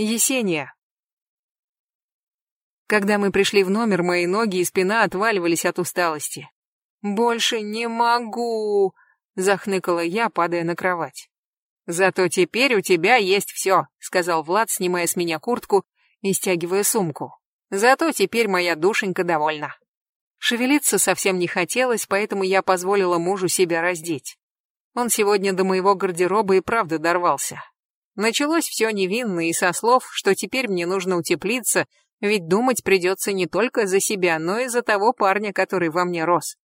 Есения. Когда мы пришли в номер, мои ноги и спина отваливались от усталости. «Больше не могу!» — захныкала я, падая на кровать. «Зато теперь у тебя есть все», — сказал Влад, снимая с меня куртку и стягивая сумку. «Зато теперь моя душенька довольна». Шевелиться совсем не хотелось, поэтому я позволила мужу себя раздеть. Он сегодня до моего гардероба и правда дорвался. Началось все невинно и со слов, что теперь мне нужно утеплиться, ведь думать придется не только за себя, но и за того парня, который во мне рос.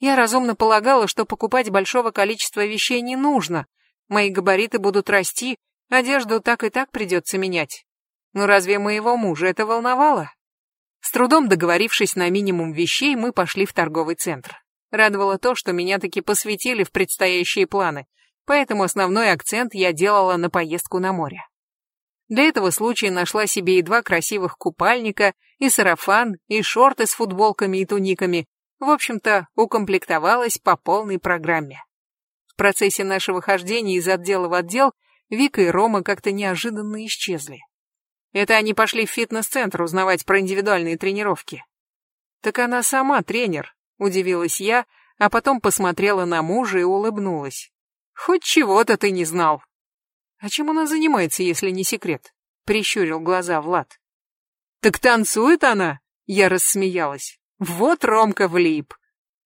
Я разумно полагала, что покупать большого количества вещей не нужно, Мои габариты будут расти, одежду так и так придется менять. Но разве моего мужа это волновало? С трудом договорившись на минимум вещей, мы пошли в торговый центр. Радовало то, что меня таки посвятили в предстоящие планы, поэтому основной акцент я делала на поездку на море. Для этого случая нашла себе и два красивых купальника, и сарафан, и шорты с футболками и туниками. В общем-то, укомплектовалась по полной программе. В процессе нашего хождения из отдела в отдел Вика и Рома как-то неожиданно исчезли. Это они пошли в фитнес-центр узнавать про индивидуальные тренировки. Так она сама тренер, удивилась я, а потом посмотрела на мужа и улыбнулась. Хоть чего-то ты не знал. А чем она занимается, если не секрет? Прищурил глаза Влад. Так танцует она? Я рассмеялась. Вот Ромка влип.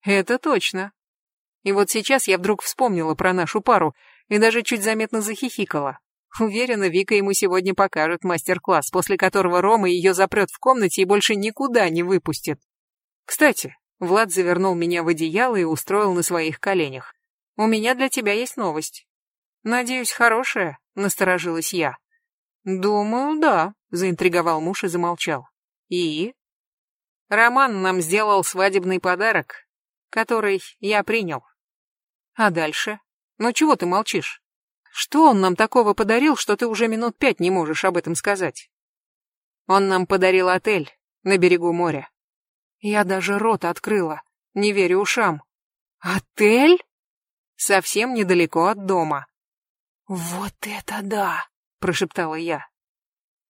Это точно. И вот сейчас я вдруг вспомнила про нашу пару и даже чуть заметно захихикала. Уверена, Вика ему сегодня покажет мастер-класс, после которого Рома ее запрет в комнате и больше никуда не выпустит. Кстати, Влад завернул меня в одеяло и устроил на своих коленях. У меня для тебя есть новость. Надеюсь, хорошая, насторожилась я. Думаю, да, заинтриговал муж и замолчал. И? Роман нам сделал свадебный подарок, который я принял. А дальше? Ну чего ты молчишь? Что он нам такого подарил, что ты уже минут пять не можешь об этом сказать? Он нам подарил отель на берегу моря. Я даже рот открыла, не верю ушам. Отель? Совсем недалеко от дома. Вот это да, прошептала я.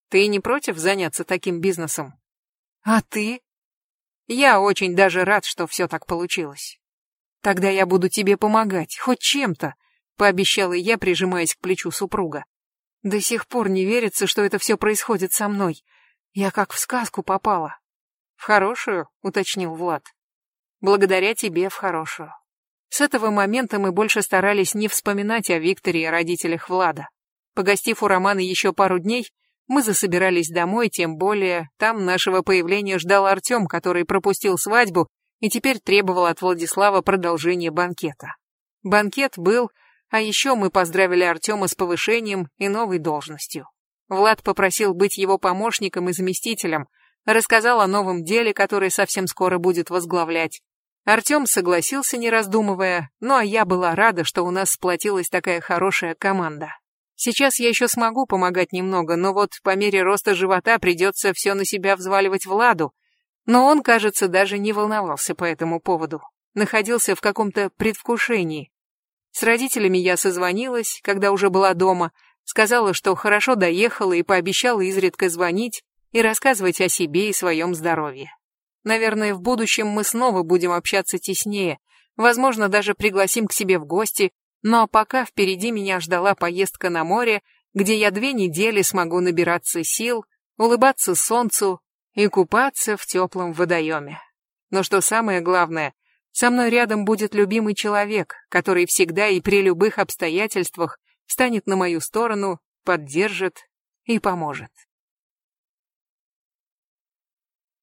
Ты не против заняться таким бизнесом? А ты? Я очень даже рад, что все так получилось. Тогда я буду тебе помогать, хоть чем-то, пообещала я, прижимаясь к плечу супруга. До сих пор не верится, что это все происходит со мной. Я как в сказку попала. В хорошую, уточнил Влад. Благодаря тебе в хорошую. С этого момента мы больше старались не вспоминать о Викторе и родителях Влада. Погостив у Романа еще пару дней, мы засобирались домой, тем более там нашего появления ждал Артем, который пропустил свадьбу и теперь требовал от Владислава продолжения банкета. Банкет был, а еще мы поздравили Артема с повышением и новой должностью. Влад попросил быть его помощником и заместителем, рассказал о новом деле, которое совсем скоро будет возглавлять. Артем согласился, не раздумывая, ну а я была рада, что у нас сплотилась такая хорошая команда. Сейчас я еще смогу помогать немного, но вот по мере роста живота придется все на себя взваливать Владу, но он, кажется, даже не волновался по этому поводу. Находился в каком-то предвкушении. С родителями я созвонилась, когда уже была дома, сказала, что хорошо доехала и пообещала изредка звонить и рассказывать о себе и своем здоровье. Наверное, в будущем мы снова будем общаться теснее, возможно, даже пригласим к себе в гости, но пока впереди меня ждала поездка на море, где я две недели смогу набираться сил, улыбаться солнцу и купаться в теплом водоеме. Но что самое главное, со мной рядом будет любимый человек, который всегда и при любых обстоятельствах станет на мою сторону, поддержит и поможет.